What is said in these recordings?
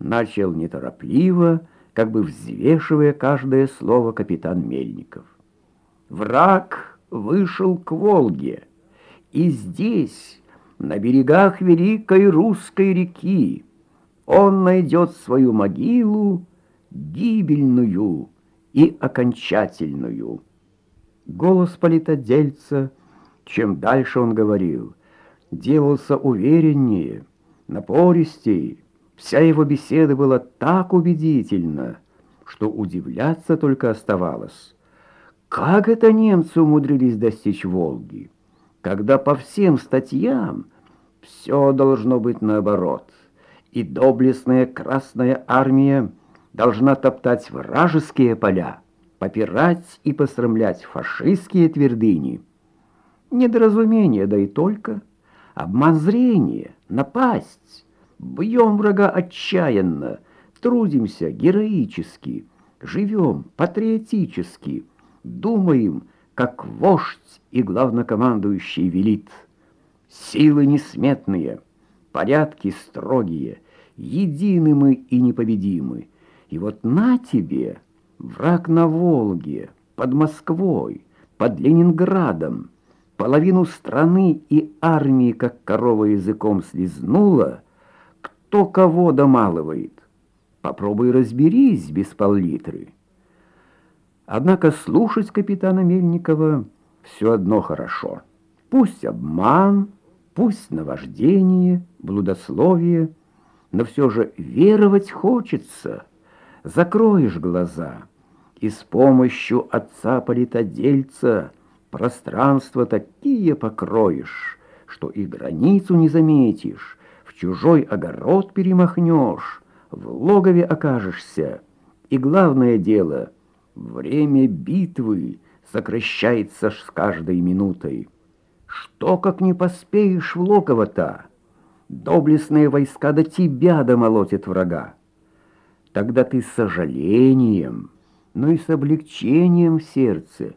начал неторопливо, как бы взвешивая каждое слово капитан Мельников. Враг вышел к Волге, и здесь, на берегах великой русской реки, он найдет свою могилу гибельную и окончательную. Голос политодельца, чем дальше он говорил, делался увереннее, напористее. Вся его беседа была так убедительна, что удивляться только оставалось. Как это немцы умудрились достичь Волги, когда по всем статьям все должно быть наоборот, и доблестная Красная Армия должна топтать вражеские поля, попирать и посрамлять фашистские твердыни. Недоразумение, да и только, обман зрения, напасть. Бьем врага отчаянно, трудимся героически, живем патриотически, думаем, как вождь и главнокомандующий велит. Силы несметные, порядки строгие, едины мы и непобедимы. И вот на тебе враг на Волге, под Москвой, под Ленинградом, половину страны и армии, как корова языком слезнула, кто кого домалывает. Попробуй разберись без пол-литры. Однако слушать капитана Мельникова все одно хорошо. Пусть обман, пусть наваждение, блудословие, но все же веровать хочется — закроешь глаза, и с помощью отца-политодельца пространство такие покроешь, что и границу не заметишь, чужой огород перемахнешь, в логове окажешься. И главное дело, время битвы сокращается с каждой минутой. Что, как не поспеешь в логово-то? Доблестные войска до тебя домолотят врага. Тогда ты с сожалением, но и с облегчением в сердце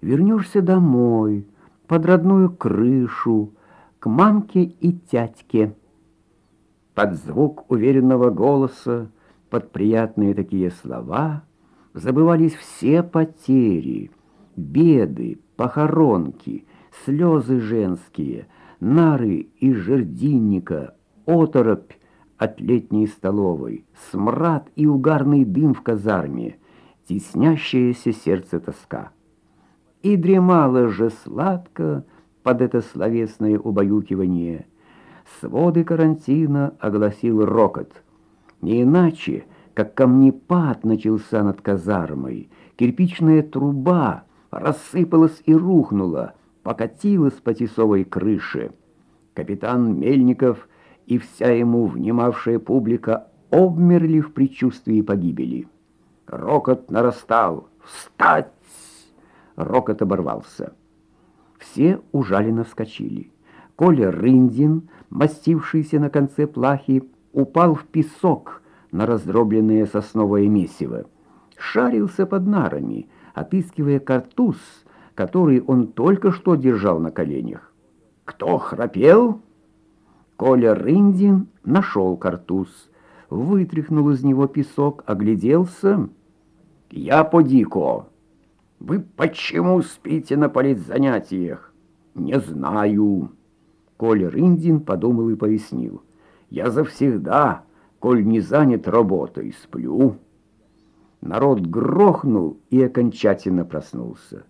вернешься домой, под родную крышу, к мамке и тятьке. Под звук уверенного голоса, под приятные такие слова забывались все потери, беды, похоронки, слезы женские, нары из жердинника, оторопь, от летней столовой, смрад и угарный дым в казарме, теснящееся сердце тоска. И дремало же сладко под это словесное убаюкивание. Своды карантина огласил рокот. Не иначе, как камнепад начался над казармой, кирпичная труба рассыпалась и рухнула, покатилась по тесовой крыше. Капитан Мельников — и вся ему внимавшая публика обмерли в предчувствии погибели. Рокот нарастал. «Встать!» Рокот оборвался. Все ужаленно вскочили. Коля Рындин, мастившийся на конце плахи, упал в песок на раздробленное сосновое месиво. Шарился под нарами, отыскивая картуз, который он только что держал на коленях. «Кто храпел?» Коля Рындин нашел картуз, вытряхнул из него песок, огляделся. «Я подико. Вы почему спите на политзанятиях?» «Не знаю». Коля Рындин подумал и пояснил. «Я завсегда, коль не занят работой, сплю». Народ грохнул и окончательно проснулся.